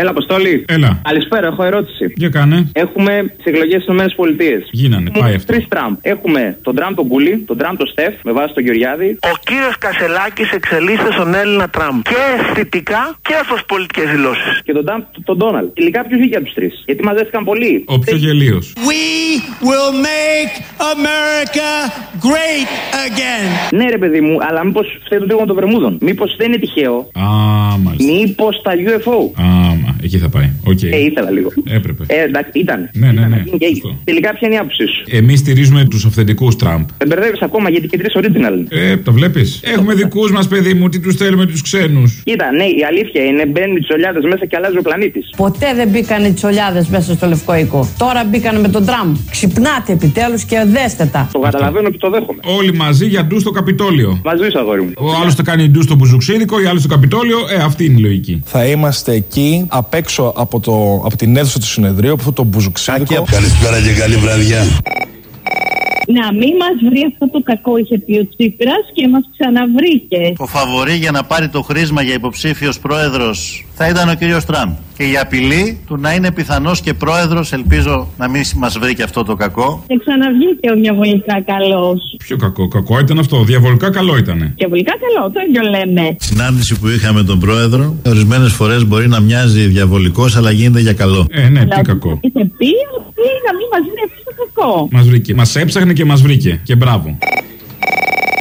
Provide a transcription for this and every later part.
Έλα, Αποστόλη. Έλα. Καλησπέρα, έχω ερώτηση. Για κάνε. Έχουμε τις εκλογές στις ΗΠΑ. Γίνανε, πάει αυτό. Τρεις Τραμπ. Έχουμε τον Τραμπ τον Κούλι, τον Τραμπ τον Στεφ, με βάση τον Γεωργιάδη. Ο κύριος Κασελάκης εξελίσσεται στον Έλληνα Τραμπ. Και αισθητικά και ω πολιτικές δηλώσεις. Και τον Τραμπ τον Ντόναλτ. Τελικά ποιος βγήκε από τους τρεις; Γιατί μαζεύτηκαν πολλοί. Ο πιο γελίος. We will make America great again. Ναι, ρε παιδί μου, αλλά μήπως φταίει το τρίγωνο των Βερμούδων; Μήπως δεν είναι τυχαίο; Α, μάλιστα. Μήπως τα UFO. Α, μα, εκεί θα πάει. Οκ. Ε, ήθελα λίγο. Έπρεπε. Ε, εντάξει, ήταν. Ναι, ναι, ναι. Και Σωστό. τελικά ποια είναι η άποψή σου; Εμείς στηρίζουμε τους αυθεντικούς Τραμπ. Δεν μπερδεύεις ακόμα γιατί γιατί είσαι original. Ε, το βλέπεις. Έχουμε δικούς μας, παιδί μου, τι τους θέλουμε τους ξένους. Κοίτα, ναι, η αλήθεια είναι μπαίνουν οι τσολιάδες μέσα και αλλάζει ο πλανήτης. Ποτέ δεν μπήκαν οι τσολιάδες μέσα στο Λευκό Οίκο. Τώρα μπήκαν με τον Τραμπ. Ξυπνάτε επιτέλους και δέστε τα. Το καταλαβαίνω και το δέχομαι. Όλοι μαζί για ντου στο Καπιτόλιο. Μαζί σου, αγόρι μου. Ο άλλος το κάνει ντου στο μπουζουξίδικο, η άλλη στο Καπιτόλιο. Ε, αυτή είναι η λογική. Θα είμαστε εκεί απ' έξω από, το, από την αίθουσα του συνεδρίου, από αυτό το μπουζουξίδικο. Καλησπέρα και καλή βραδιά. Να μην μας βρει αυτό το κακό, είχε πει ο Τσίπρας και μας ξαναβρήκε. Ο φαβορή για να πάρει το χρήσμα για υποψήφιος πρόεδρος θα ήταν ο κύριος Τραμπ. Και η απειλή του να είναι πιθανός και πρόεδρος, ελπίζω να μην μας βρει και αυτό το κακό. Και ξαναβγήκε ο διαβολικά καλός. Πιο κακό. Κακό ήταν αυτό. Διαβολικά καλό ήταν. Διαβολικά καλό, το ίδιο λέμε. Συνάντηση που είχαμε τον πρόεδρο, ορισμένες φορές μπορεί να μοιάζει διαβολικός, αλλά γίνεται για καλό. Ε, ναι, τι Αλλά κακό. Είχε πει ότι να μην μας βρει αυτό το κακό. Μας βρήκε. Μας έψαχνε και μας βρήκε. Και μπράβο.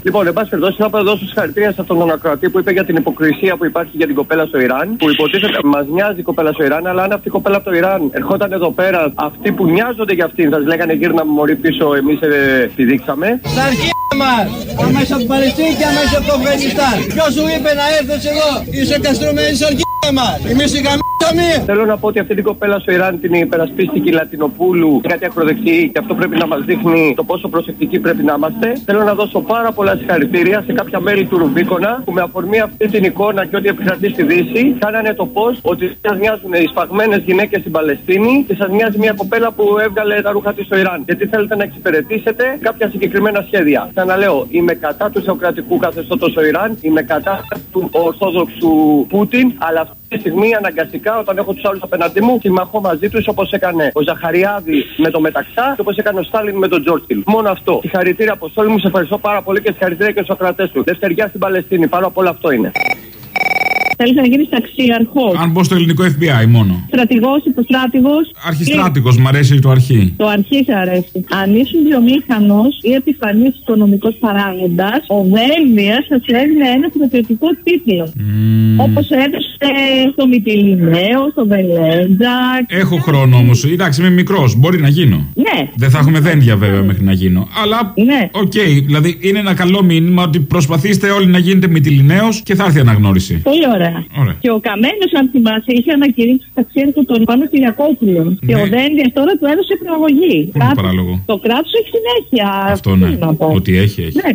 Λοιπόν, εν πάση περιπτώσει, θα δώσω συγχαρητήρια σε αυτόν τον ακροατή που είπε για την υποκρισία που υπάρχει για την κοπέλα στο Ιράν. Που υποτίθεται μας νοιάζει η κοπέλα στο Ιράν, αλλά αν αυτή η κοπέλα από το Ιράν ερχόταν εδώ πέρα, αυτοί που νοιάζονται για αυτήν, θα λέγανε γύρνα μωρή πίσω, εμείς ε, τη δείξαμε. Στα αρχεία μας, αμέσως από την Παλαιστίνη και αμέσως από το Αφγανιστάν. Ποιος σου είπε να έρθεις εδώ, είσαι καστρωμένης στα αρχεία μας. Εμείς οι γαμίσαμε. Θέλω να πω ότι αυτή την κοπέλα στο Ιράν την υπερασπίστηκε η Λατινοπούλου, κάτι ακροδεξί, και αυτό πρέπει να μας δείχνει το πόσο προσεκτικοί πρέπει να είμαστε. Θέλω να δώσω πάρα πολλά συγχαρητήρια σε κάποια μέλη του Ρουμπίκονα που με αφορμή αυτή την εικόνα και ό,τι επικρατεί στη Δύση, κάνανε το πώ ότι σας νοιάζουν οι σφαγμένε γυναίκες στην Παλαιστίνη και σας νοιάζει μια κοπέλα που έβγαλε τα ρούχα της στο Ιράν. Γιατί θέλετε να εξυπηρετήσετε κάποια συγκεκριμένα σχέδια. Ξαναλέω, είμαι κατά του θεοκρατικού καθεστώτος στο Ιράν, είμαι κατά του Ορθόδοξου Πούτιν, αλλά αυτή τη στιγμή αναγκαστικά όταν έχω τους άλλους απέναντί μου συμμαχώ μαζί τους όπως έκανε ο Ζαχαριάδη με το Μεταξά και όπως έκανε ο Στάλιν με τον Τζόρτιλ. Μόνο αυτό. Συγχαρητήρια Αποστόλη μου, σε ευχαριστώ πάρα πολύ και συγχαρητήρια και στους ακρατέ του. Δευτεριά στην Παλαιστίνη, πάνω απ' όλα αυτό είναι. Θέλεις να γίνεις ταξιαρχός. Αν μπω στο ελληνικό FBI μόνο. Στρατηγός, υποστράτηγος. Αρχιστράτηγος, μ' αρέσει το αρχή. Το αρχή σε αρέσει. Αν ήσουν βιομήχανος ή επιφανής οικονομικός παράγοντας, ο Βέλβια θα σε έδινε ένα στρατιωτικό τίτλο. Όπως έδωσε στο Μυτιληναίο, στο Βελέντζα. Έχω χρόνο όμως. Εντάξει, είμαι μικρός. Μπορεί να γίνω. Ναι. Δεν θα έχουμε Δένδια βέβαια μέχρι να γίνω. Αλλά. Ναι. Οκ, δηλαδή είναι ένα καλό μήνυμα ότι προσπαθήστε όλοι να γίνετε Μυτιληναίοι και θα έρθει η αναγνώριση. Πολύ ωραία. Ωραία. Και ο Καμένος, αν θυμάσαι, είχε ανακηρύξει ταξίαρχο τον Πάνο Κυριακόπουλο. Και Ναι. ο Δένδιας τώρα του έδωσε προαγωγή. Πού είναι το παράλογο; Το κράτος έχει συνέχεια. Αυτό Τι ναι. να πω. Ότι έχει, έχει. Ναι.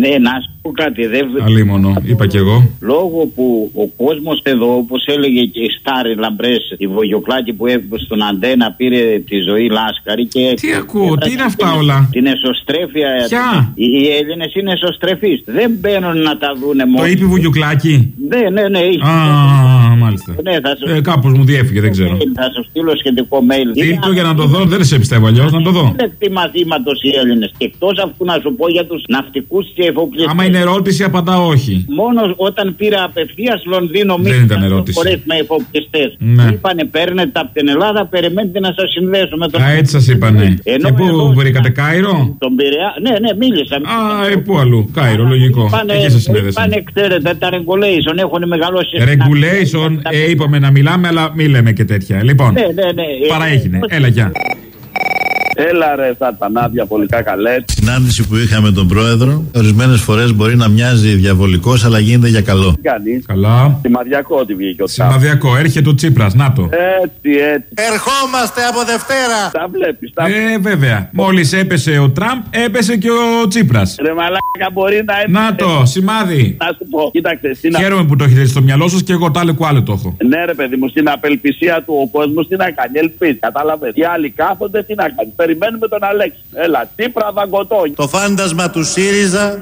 Ναι, να σου πω κάτι. Δεν... Αλίμονο, είπα κι εγώ. Λόγω που ο κόσμος εδώ, όπως έλεγε και η Στάρι Λαμπρές, η Βογιοκλάκη που έπαιξε στον Αντένα, πήρε τη ζωή λάσκαρη και. Τι ακούω, τι είναι αυτά όλα; Την εσωστρέφεια. Ποια; Οι, οι Έλληνες είναι εσωστρεφείς. Δεν μπαίνουν να τα δούνε μόνο. Το είπε Βουγιουκλάκη. Ναι, ναι, ναι. είχε. Α, μάλιστα. Ναι, θα σου... Ε, Κάπως μου διέφυγε, δεν ξέρω. Θα σου στείλω σχετικό mail. Στείλ το για να το δω, δεν σε πιστεύω αλλιώς, να το δω. Τι μαθήματο οι Έλληνες. Και εκτός αυτού να σου πω για τους ναυτικούς και εφοπλιστές. Άμα είναι ερώτηση, απαντά όχι. Μόνος όταν πήρα απευθείας Λονδίνο Δεν ήταν ερώτηση. φορές με εφοπλιστέ. Ναι. Είπανε παίρνετε από την Ελλάδα, περιμένετε να σας συνδέσω με τον. Α, έτσι σας είπανε. Ενώ Και πού εδώ- βρήκατε Κάιρο; Τον Πειραιά. Ναι, ναι, μίλησα. Α, ε, πού αλλού; Κάιρο, λογικό. Πάνε, Εκεί σας συνέδεσαν. πάνε, ξέρετε, τα regulation έχουν μεγαλώσει. Regulation, ε, είπαμε να μιλάμε, αλλά μη λέμε και τέτοια. Λοιπόν, Ναι, ναι, ναι. παραέγινε. Έλα, γεια. Έλα ρε σατανά διαβολικά καλέ. Συνάντηση που είχαμε τον πρόεδρο, ορισμένες φορές μπορεί να μοιάζει διαβολικός, αλλά γίνεται για καλό. Τι κάνεις; Καλά. Σημαδιακό ότι βγήκε ο Τραμπ. Σημαδιακό, έρχεται ο Τσίπρας, να το. Έτσι, έτσι. Ερχόμαστε από Δευτέρα. Τα βλέπεις, τα Ε, βέβαια. Μόλις έπεσε ο Τραμπ, έπεσε και ο Τσίπρας. Ρε μαλάκα μπορεί να έπαιζε. Να το, σημάδι. Να σου πω, κοίταξε, στην, Χαίρομαι που το έχετε στο μυαλό σα και εγώ τάλε άλλο το έχω. ναι, ρε παιδί μου, στην απελπισία του ο κόσμος τι να κάνει, ελπίζει, κατάλαβες. Οι άλλοι κάθονται, τι να κάνεις. Περιμένουμε τον Αλέξη. Έλα, Τσίπρα δαγκωτό. Το φάντασμα του ΣΥΡΙΖΑ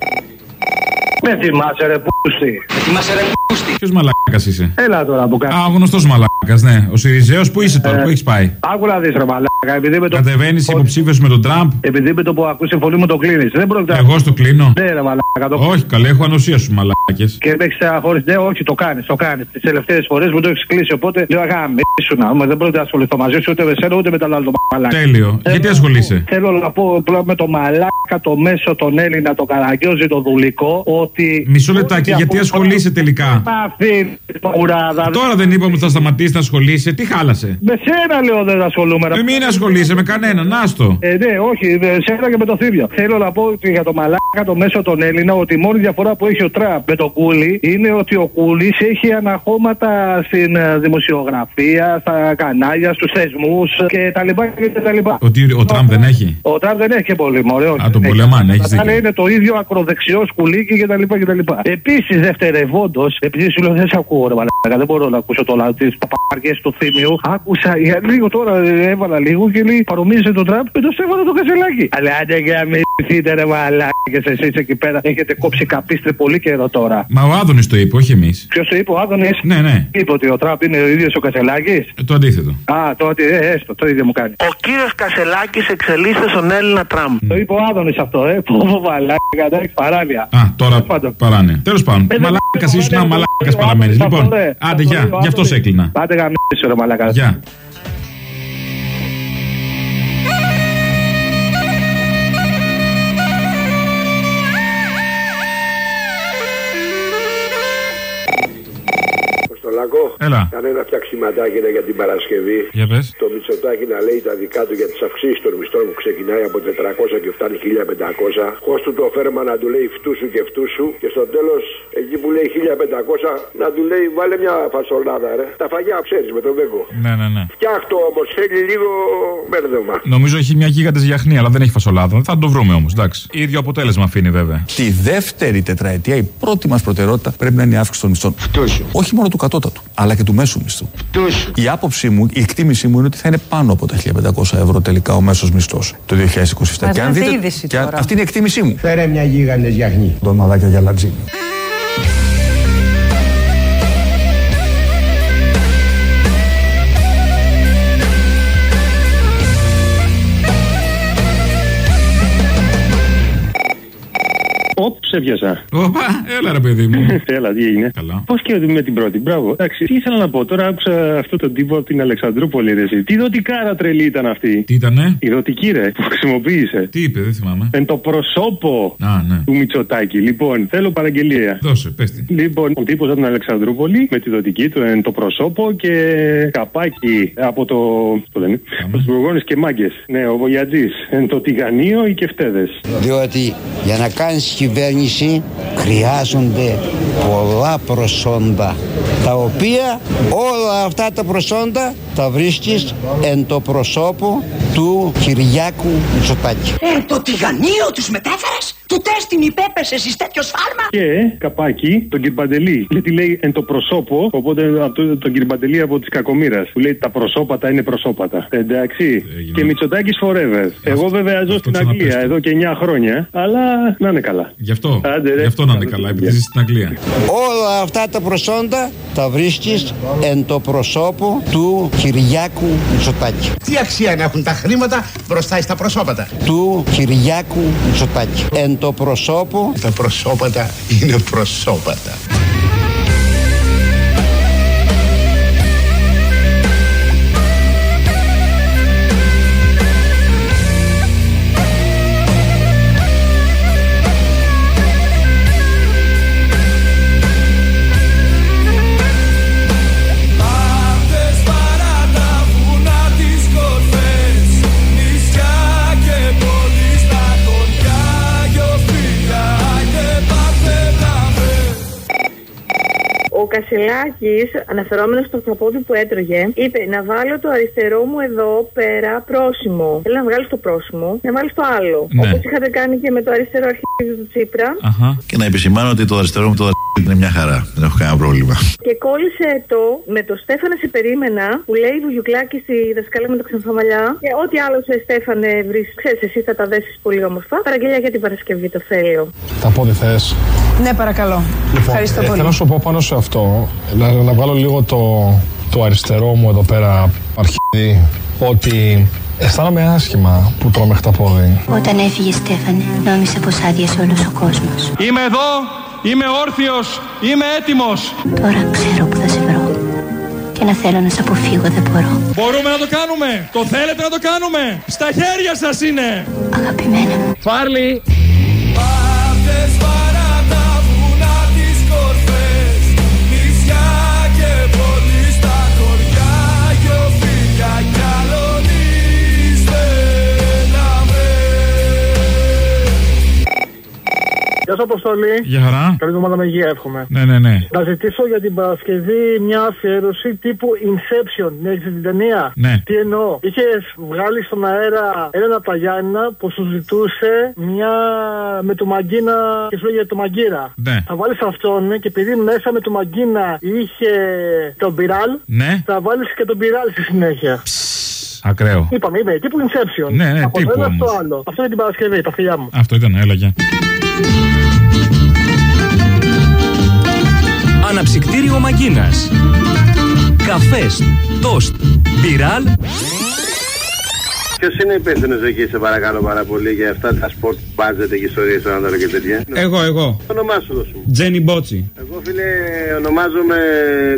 Με θυμάσαι ρε πούστη. Θυμάσαι ρε πούστη. Ποιος μαλάκα είσαι; Έλα τώρα που κάνει. Α, γνωστός μαλάκα, ναι. Ο Σιριζέος που είσαι τώρα, Ε. που έχεις πάει; Άκου να δεις ρε μαλάκα. Επειδή με το... Κατεβαίνεις υποψήφιος με τον Τραμπ; Επειδή με το που ακούσει φωνή μου το κλείνεις. Δεν πρόκειται να- Εγώ στο κλείνω. Ναι ρε μαλάκα. Το... Όχι, καλέ, έχω ανοσία σου μαλάκες. Και με έχεις στεναχωρήσει. Ναι, όχι, το κάνεις, το κάνεις. Τις τελευταίες φορές μου το έχεις κλείσει. Οπότε λέω αγαμίσου να πούμε. Δεν πρόκειται να ασχοληθώ μαζί σου ούτε με σένα ούτε με τον άλλο μαλάκα. Τέλειο. Θέλω- Γιατί ασχολείσαι; Θέλω να πω απλά με το μαλάκα, το μέσο, τον Έλληνα, το καραγκιόζη, το δουλικό, ότι. Μισό λεπτάκι, γιατί ασχολείσαι τελικά; Μα αφήνει το ουράδα. Τώρα δεν είπαμε ότι θα σταματήσει να ασχολείσαι. Τι χάλασε; Με σένα λέω δεν ασχολούμαι. ρε. Ε, μην ασχολείσαι με κανέναν, άστο. Ε, ναι, όχι, με σένα και με το θύριο. Θέλω να πω ότι για το μαλάκα, το μέσο τον Έλληνα, ότι η μόνη διαφορά που έχει ο Τραμπ με τον Κούλι είναι ότι ο Κούλις έχει αναχώματα στην ε, δημοσιογραφία, στα κανάλια, στους θεσμούς και τα λοιπά και τα λοιπά. Ότι ο Τραμπ δεν έχει; Ο Τραμπ δεν έχει και πολύ, μωρέ. όχι. Α, τον Έχει. πολεμάνε, έχεις Αλλά δίκιο. είναι το ίδιο ακροδεξιός σκουλίκι κτλ. Επίσης, δευτερευόντως, επειδή σου λέω δεν σε ακούω, ρε μαλάκα, δεν μπορώ να ακούσω το λαό τη παπαργέ του θύμιου. Άκουσα για λίγο τώρα, ε, έβαλα λίγο και λέει παρομοίωσε τον Τραμπ με το Στέφανο το Κασελάκι. Αλλά άντε και αμυνθείτε ρε μαλάκες εσείς εκεί πέρα έχετε κόψει καπίστρε πολύ καιρό τώρα. Μα ο Άδωνης το είπε, όχι εμείς. Ποιος το είπε, ο Άδωνης; Ναι, ναι. Είπε ότι ο Τραμπ είναι ο ίδιος ο Κασελάκης; Το αντίθετο. Α, το ότι ε, έστω, το ίδιο μου κάνει. Ο κύριος Κασελάκης εξελίσσεται στον Έλληνα Τραμπ. Το είπε ο Άδωνης αυτό, ε. Πω, μαλάκα, εντάξει, παράλια. Α, τώρα παράνε. Τέλος πάντων, Ε, δεν μαλάκας είναι ήσουν, το μαλάκας Άδωνης, παραμένεις. αυτό, Λοιπόν, ρε. άντε, Αυτό γεια. είναι ο Γι' αυτός Άδωνης. σε έκλεινα. Πάτε γαμίσου ρε μαλάκας. Γεια. Στο λακκό. Έλα. Κανένα φτιαξιματάκι είναι για την Παρασκευή. Για πες. Το Μητσοτάκι να λέει τα δικά του για τις αυξήσεις των μισθών που ξεκινάει από 400 και φτάνει 1500. Χώστου το φέρμα να του λέει φτού σου και φτού σου. Και στο τέλος, εκεί που λέει 1500, να του λέει βάλε μια φασολάδα, ρε. Τα φαγιά ξέρεις με τον Βέγκο. Ναι, ναι, ναι. Φτιάχτω όμως, θέλει λίγο μπέρδεμα. Νομίζω έχει μια γίγαντε γιαχνή, αλλά δεν έχει φασολάδα. Θα το βρούμε όμως, εντάξει. Ίδιο αποτέλεσμα αφήνει βέβαια. Τη δεύτερη τετραετία η πρώτη μας προτεραιότητα πρέπει να είναι η αύξηση των μισθών. Όχι μόνο του κατώτατου, αλλά και του μέσου μισθού. Η άποψή μου, η εκτίμησή μου είναι ότι θα είναι πάνω από τα 1500 ευρώ τελικά ο μέσος μισθός το 2027. Μας Και αν λέτε δείτε. είδηση και αν- τώρα. αυτή είναι η εκτίμησή μου. Φέρε μια γίγαντες γιαχνή. Τον μαλάκια για λατζίνη. Οπ, σε πιάσα. Όπα, έλα ρε παιδί μου. Έλα, τι έγινε. Καλά. Πώς και με την πρώτη, μπράβο. Εντάξει, τι ήθελα να πω τώρα, άκουσα αυτό τον τύπο από την Αλεξανδρούπολη, ρε. εσύ. Τι δοτικάρα τρελή ήταν αυτή. Τι ήτανε; Η δοτική, ρε, που χρησιμοποίησε. Τι είπε, δεν θυμάμαι. Εν το προσώπο Α, ναι. του Μητσοτάκη. Λοιπόν, θέλω παραγγελία. Δώσε, πες την. Λοιπόν, ο τύπος από την Αλεξανδρούπολη με τη δοτική του εν το προσώπο και καπάκι από το. Το λένε. Από τους Γογόνες και μάγκες. Ναι, ο Βογιατζή. Εν το τηγανίο οι κεφτέδες. Διότι για να κάνεις κυβέρνηση χρειάζονται πολλά προσόντα τα οποία όλα αυτά τα προσόντα τα βρίσκεις εν το προσώπο του Κυριάκου Μητσοτάκη. Ε, το τηγανίο τους μετέφερες; Του τέστην υπέπεσες εις τέτοιο σφάλμα; Και καπάκι τον Κυρπαντελή. Γιατί λέει εν το προσώπο, οπότε από το, τον Κυρπαντελή από της Κακομήρα. Που λέει τα προσώπατα είναι προσώπατα. Εντάξει. Και Μητσοτάκης forever. Εγώ βέβαια ζω στην Αγγλία εδώ και 9 χρόνια, αλλά να είναι καλά. Γι' αυτό. Άντε, ρε. Γι' αυτό να είναι καλά, επειδή ζεις στην Αγγλία. Όλα αυτά τα προσόντα τα βρίσκεις εν το προσώπο του Κυριάκου Μητσοτάκη. Τι αξία να έχουν τα χρήματα μπροστά στα προσώπατα; Του Κυριάκου Μητσοτάκη. Εν το προσώπο Τα προσώπατα είναι προσώπατα. Ο Κασελάκη, αναφερόμενος στο χαπόδι που έτρωγε, είπε να βάλω το αριστερό μου εδώ πέρα πρόσημο. Θέλω να βγάλει το πρόσημο, να βάλει το άλλο. Ναι. Όπως είχατε κάνει και με το αριστερό αρχίδι του Τσίπρα. Και να επισημάνω ότι το αριστερό μου το αριστερό Είναι μια χαρά. Δεν έχω κανένα πρόβλημα. Και κόλλησε το με το Στέφανε σε περίμενα που λέει Βουγιουκλάκη στη δασκάλα με το ξανθαμαλιά. Και ό,τι άλλο σε Στέφανε βρεις, ξέρεις, εσύ θα τα δέσεις πολύ όμορφα. Παραγγελία για την Παρασκευή, το θέλω. Θα πω τι θες; Ναι, παρακαλώ. Λοιπόν, Ευχαριστώ ε, πολύ. Θέλω να σου πω πάνω σε αυτό, να, να βγάλω λίγο το, το αριστερό μου εδώ πέρα αρχίδι, ότι αισθάνομαι άσχημα που τρώμε χταπόδι. Όταν έφυγε Στέφανε, νόμιζα πως άδειασε όλος ο κόσμος. Είμαι εδώ, είμαι όρθιος, είμαι έτοιμος. Τώρα ξέρω που θα σε βρω. Και να θέλω να σε αποφύγω δεν μπορώ. Μπορούμε να το κάνουμε. Το θέλετε να το κάνουμε. Στα χέρια σας είναι. Αγαπημένα μου. Φάρλι. Γεια σα, Αποστολή. Γεια χαρά. Καλή εβδομάδα με υγεία, εύχομαι. Ναι, ναι, ναι. Να ζητήσω για την Παρασκευή μια αφιέρωση τύπου Inception. Ναι, έχεις δει την ταινία; Ναι. Τι εννοώ; Είχες βγάλει στον αέρα έναν από τα Γιάννηνα που σου ζητούσε μια με το Μαγκίνα και σου λέγε το Μαγκύρα. Ναι. Θα βάλεις αυτόν και επειδή μέσα με το Μαγκίνα είχε τον Πυράλ, Ναι. θα βάλεις και τον Πυράλ στη συνέχεια. Ακραίο. Είπαμε, είπε τύπου Inception. Ναι, ναι, Από το τύπου ένα στο όμως. άλλο. Αυτό είναι την Παρασκευή, τα φιλιά μου. Αυτό ήταν, έλα, γεια. Αναψυκτήριο Μαγκίνας. Καφές, τόστ, μπιράλ, Ποιος είναι υπεύθυνος εκεί, σε παρακαλώ πάρα πολύ, για αυτά τα σπορτ μπάτζετ και ιστορίε στον Άνταρο και τέτοια; Εγώ, εγώ. Το όνομά σου δώσου. μου. Τζένι Μπότσι. Εγώ, φίλε, ονομάζομαι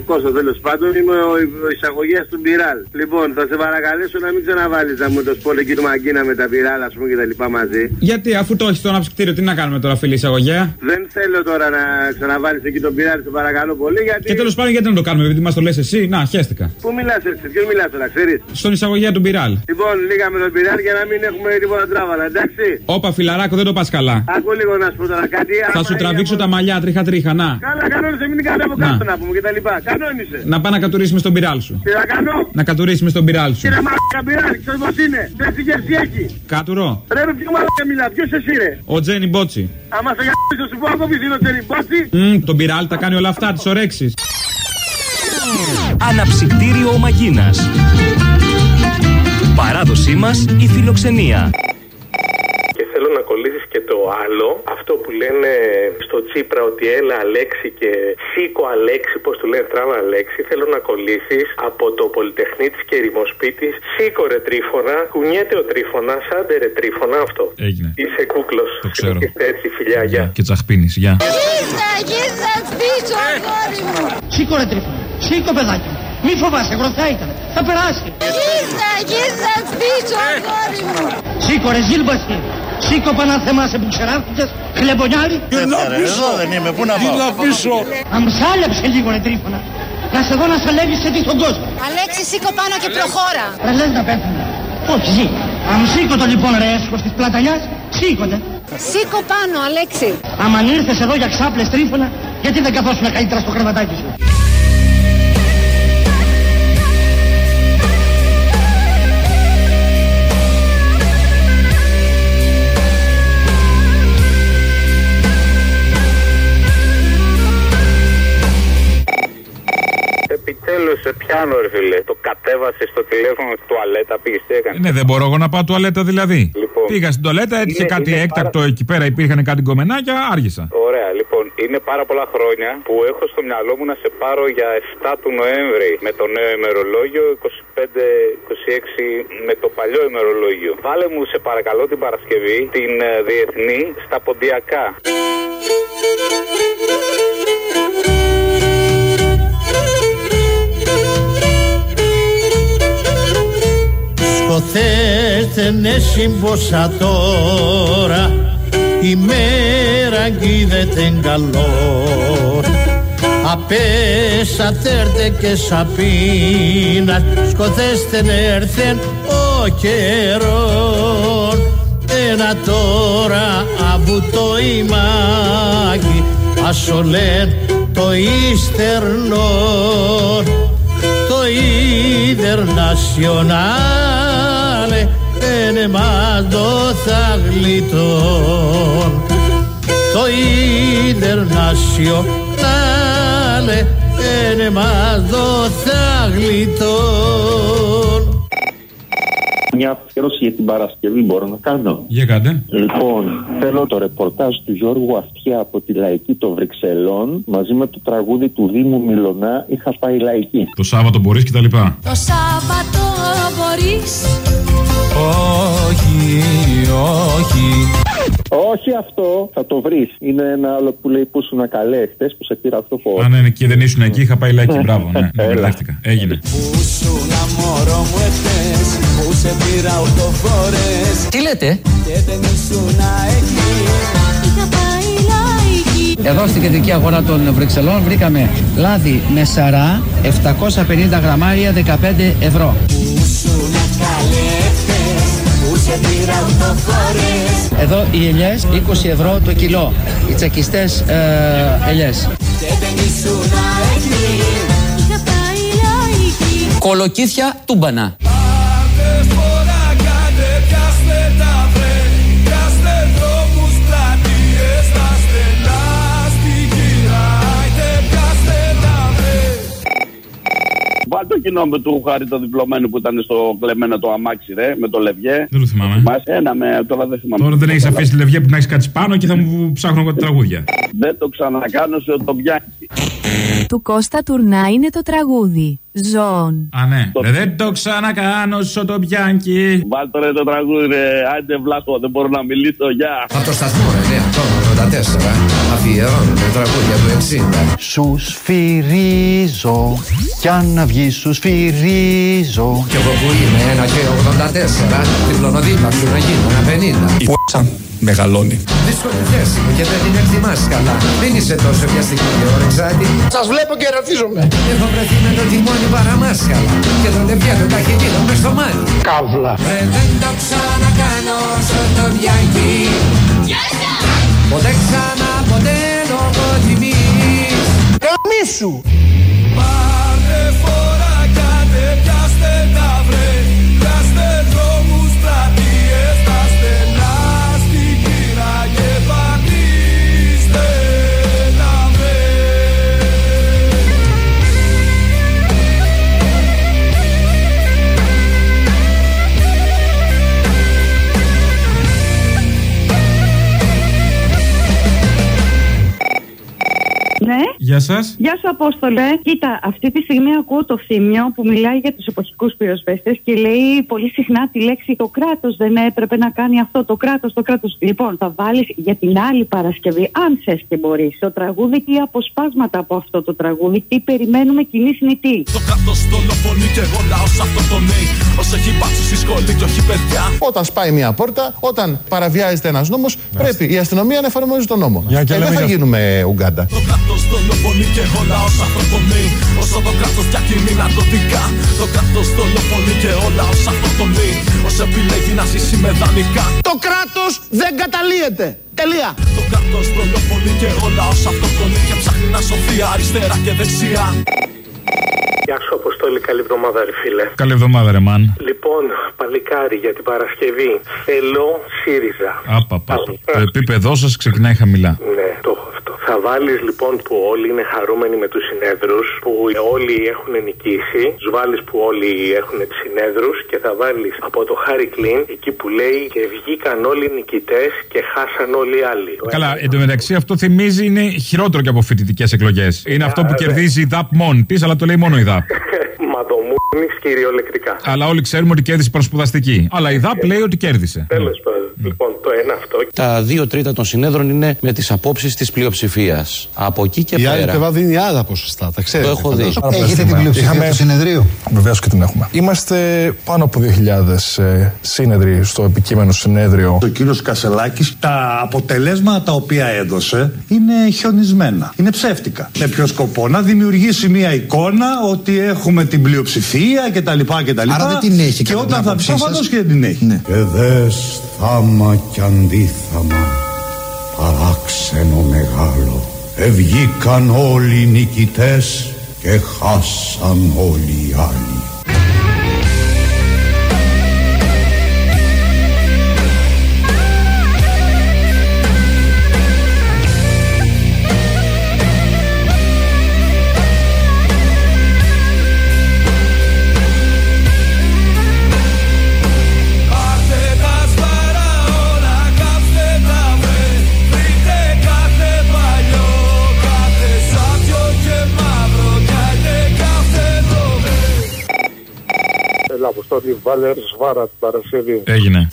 Κώστας τέλος πάντων. Είμαι ο, ο εισαγωγέας του Μπιράλ. Λοιπόν, θα σε παρακαλέσω να μην ξαναβάλεις να μου το σπορτ εκεί του Μαγκίνα με τα Μπιράλ, ας πούμε και τα λοιπά μαζί. Γιατί, αφού το έχεις στο αναψυκτήριο, τι να κάνουμε τώρα, φίλοι εισαγωγέα; Δεν θέλω τώρα να ξαναβάλεις εκεί τον Μπιράλ, σε παρακαλώ πολύ, γιατί. Και τέλος πάντων, γιατί να το κάνουμε, επειδή μας το λες εσύ; Να, χαίστηκα. Πού μιλάς έτσι, ποιον μιλάς τώρα, ξέρεις; Στον εισαγωγέα του Μπιράλ. Λοιπόν, λίγα με τον Μπιράλ για να μην έχουμε τίποτα τράβαλα, εντάξει. Όπα, φιλαράκο, δεν το πας καλά. Άκου λίγο να σου πω τώρα κάτι. Θα άμα σου είναι τραβήξω από- τα μαλλιά τρίχα-τρίχα, να. Καλά, κανόνισε, μην κάνω από Να. κάτω να πούμε και τα λοιπά. Κανόνισε. Να πάει να κατουρίσει με στον πυράλ σου. Τι να κάνω; Να κατουρίσει με στον πυράλ σου. Κύριε Μαλάκα, πειράζει, ξέρεις πώς είναι. Δεν τι γεύση έχει. Κάτουρο. Ρε με ποιο μαλάκα μιλά, ποιος εσύ ρε. Ο Τζένι Μπότσι. Άμα σε γαμίσω σου πω ακόμα είναι ο Τζεριμπότσι. Μμ, τον πυράλ τα κάνει όλα αυτά, τις ορέξει. Αναψυκτήριο Μαγκίνας. Παράδοσή μας η φιλοξενία. Και θέλω να κολλήσεις και το άλλο, αυτό που λένε στο Τσίπρα ότι έλα Αλέξη και σήκω Αλέξη, πώς του λένε τράβα Αλέξη, θέλω να κολλήσεις από το Πολυτεχνίτης και Ρημοσπίτης, σήκω ρε Τρίφωνα, κουνιέται ο Τρίφωνας, άντε ρε Τρίφωνα αυτό. Έγινε. Είσαι κούκλος. Το ξέρω. Είστε έτσι φιλιά, γεια. Και τσαχπίνει, γεια. Γύρνα, γύρνα σπίτι, αγόρι μου. Σήκω ρε τρίφωνα. Σήκω παιδάκι μου. Μη φοβάσαι, γροθιά ήταν. Θα περάσει. Γύρνα, γύρνα σπίτι, αγόρι μου. Σήκω ρε ζήλμπαση. Σήκω παναθεμάσαι που ξεράθηκες. Χλεμπονιάρι. Εδώ δεν είμαι, πού να πάω. πίσω. Αμψάλεψε λίγο ρε τρίφωνα. Να σε δω να σε λέγεις σε τι στον κόσμο. Αλέξη, σήκω πάνω και προχώρα. Ρε λες να πέθανε. Όχι ζει. Αν σήκω το λοιπόν ρε έσχος της πλατανιάς, σήκωτε. Σήκω πάνω, Αλέξη. Άμα ήρθες εδώ για ξάπλες τρίφωνα, γιατί δεν καθόσουν καλύτερα στο κρεβατάκι σου. Επιτέλους σε πιάνω ρε φίλε. Το κατέβασε στο τηλέφωνο τουαλέτα, πήγες τι έκανε. Ναι, δεν μπορώ εγώ να πάω τουαλέτα δηλαδή. Λοιπόν. Πήγα στην τουαλέτα, έτυχε Είναι- κάτι είναι έκτακτο πάρα- εκεί πέρα, υπήρχαν κάτι γκομενάκια, άργησα. Ωραία, λοιπόν, είναι πάρα πολλά χρόνια που έχω στο μυαλό μου να σε πάρω για 7 του Νοέμβρη με το νέο ημερολόγιο, 25-26 με το παλιό ημερολόγιο. Βάλε μου σε παρακαλώ την Παρασκευή την ε, διεθνή στα ποντιακά. Σκοθέστε ναι σύμπόσα τώρα. Η μέρα γκίδεται καλό Απέσατε και σαπίνα σκοθέστε έρθεν ο καιρόν. Ένα τώρα από το ημάκι ασολέν το ίστερνο το Ιντερνασιονάλε είναι μάντο θα γλιτών το Ιντερνασιονάλε βάλε είναι μας δόθα γλιτών Μια αφιέρωση για την Παρασκευή μπορώ να κάνω. Για κάντε. Λοιπόν, θέλω το ρεπορτάζ του Γιώργου Αυτιά από τη Λαϊκή των Βρυξελών μαζί με το τραγούδι του Δήμου Μιλονά. Είχα πάει Λαϊκή. Το Σάββατο μπορείς και τα λοιπά. Το Σάββατο μπορείς Όχι, όχι. Όχι αυτό, θα το βρεις. Είναι ένα άλλο που λέει που ήσουν καλέ χτε που σε πήρα αυτό που. Α, ναι, ναι, και δεν ήσουν εκεί, είχα πάει λαϊκή. Μπράβο, ναι, ναι, Έλα. μπερδεύτηκα. Έγινε. Ήσουνα μωρό μου εχθές που σε πήρα οκτώ φορές Τι λέτε, και δεν ήσουνα εκεί Είχα πάει λαϊκή εδώ στην κεντρική αγορά των Βρυξελών βρήκαμε λάδι με σαρά 750 γραμμάρια 15 ευρώ. Ήσουνα καλή χθες που σε πήρα οκτώ φορές Εδώ οι ελιές 20 ευρώ το κιλό. Οι τσακιστές ε, ελιές. και δεν ήσουνα εκεί Είχα πάει λαϊκή Κολοκύθια τούμπανα. Το κοινό με του χάρη το διπλωμένο που ήταν στο κλεμμένο το αμάξι, ρε, με το λευγέ. Δεν το θυμάμαι. Μας ένα με, τώρα δεν θυμάμαι. Τώρα δεν έχεις αφήσει τη λευγέ που να έχεις κάτσει πάνω και θα μου ψάχνω εγώ τα τραγούδια. Δεν το ξανακάνω σε το πιάνει. Του Κώστα Τουρνά είναι το τραγούδι. Ζών. Α, ναι. Ρε, Δεν το ξανακάνω στο το πιάνκι. Βάλ το ρε το τραγούδι, ρε. Άντε βλάχο, δεν μπορώ να μιλήσω, γεια. Από το σταθμό, ρε, ναι, αυτό, 84. Αφιερώνουμε τραγούδια του 60. Σου σφυρίζω κι αν να βγει σου σφυρίζω Κι εγώ που είμαι ένα και 84, διπλώνω δίπλα σου να γίνω ένα 50. Η π***α μεγαλώνει. Δύσκολη θέση μου και δεν την εκτιμάς καλά. Μην είσαι τόσο βιαστική και ορεξάτη. Σας βλέπω και ρωτίζομαι Έχω βρεθεί με το τιμόνι παραμάσκαλα και το λεβιάτο ταχυτήτο μες στο μάτι. Καύλα Ρε δεν το ξανακάνω όσο το διάγει Ποτέ ξανά ποτέ λόγω τιμής. Καμίσου Ναι. Γεια σας. Γεια σου, Απόστολε. Κοίτα, αυτή τη στιγμή ακούω το θύμιο που μιλάει για τους εποχικούς πυροσβέστες και λέει πολύ συχνά τη λέξη Το κράτος δεν έπρεπε να κάνει αυτό. Το κράτος, το κράτος. Λοιπόν, θα βάλεις για την άλλη Παρασκευή, αν θες και μπορείς, το τραγούδι και αποσπάσματα από αυτό το τραγούδι. Τι περιμένουμε κοινή συνητή. Το κράτος δολοφονεί και εγώ λαός αυτό το νέι Όσο έχει πάψει στη σχολή και όχι παιδιά Όταν σπάει μια πόρτα, όταν παραβιάζεται ένας νόμος Πρέπει η αστυνομία να εφαρμόζει τον νόμο Για και Ε, δεν λέμε θα για- γίνουμε Ουγκάντα Το κράτος δολοφονεί και εγώ λαός αυτό το νέι Όσο το κράτος διακινεί ναρκωτικά Το κράτος δολοφονεί και ο λαός αυτό το νέι Όσο επιλέγει να ζήσει με δανεικά Το κράτος δεν καταλύεται Τελεία Το κράτος δολοφονεί και ο λαός αυτό το νέι Και ψάχνει να σωθεί αριστερά και δεξιά Γεια σου, Αποστόλη. Καλή εβδομάδα, ρε φίλε. Καλή εβδομάδα, ρε μαν. Λοιπόν, παλικάρι για την Παρασκευή. Θέλω ΣΥΡΙΖΑ. Άπαπα. Το επίπεδό σας ξεκινάει χαμηλά. Ναι, το έχω αυτό. Θα βάλει λοιπόν που όλοι είναι χαρούμενοι με τους συνέδρους, που όλοι έχουν νικήσει. Τους βάλει που όλοι έχουν συνέδρους και θα βάλεις από το Χάρη Κλίν εκεί που λέει και βγήκαν όλοι νικητές και χάσαν όλοι οι άλλοι. Καλά, εντωμεταξύ αυτό θυμίζει είναι χειρότερο και από φοιτητικές εκλογές. Είναι αυτό που βέβαια. κερδίζει η ΔΑΠ μόνη τη, αλλά το λέει μόνο η ΔΑΠ. Μαδομούνη κυριολεκτικά. Αλλά όλοι ξέρουμε ότι κέρδισε προσπουδαστική. Αλλά η ΔΑΠ λέει ότι κέρδισε. Τέλο πάντων. Λοιπόν, το ένα αυτό. Τα δύο τρίτα των συνέδρων είναι με τις απόψεις της πλειοψηφίας. Από εκεί και Η άλλη πέρα. πλευρά δίνει άλλα ποσοστά, τα ξέρετε. Το έχω δει. φαντάζομαι. Έχετε την πλειοψηφία Είχαμε- του συνεδρίου; Βεβαίως και την έχουμε. Είμαστε πάνω από 2.000 ε, σύνεδροι στο επικείμενο συνέδριο. Ο κύριος Κασελάκης τα αποτελέσματα τα οποία έδωσε είναι χιονισμένα, είναι ψεύτικα. Με ποιο σκοπό; Να δημιουργήσει μια εικόνα ότι έχουμε την πλειοψηφία κτλ. κτλ. Άρα δεν την έχει, Και κατά την όταν θα άποψή προφανώς σας. και δεν την έχει. Και δες θάμα κι αντίθαμα παράξενο μεγάλο. Ευγήκαν όλοι οι νικητές και χάσαν όλοι οι άλλοι Αποστόλη, βάλε σβάρα την Παρασκευή. Έγινε.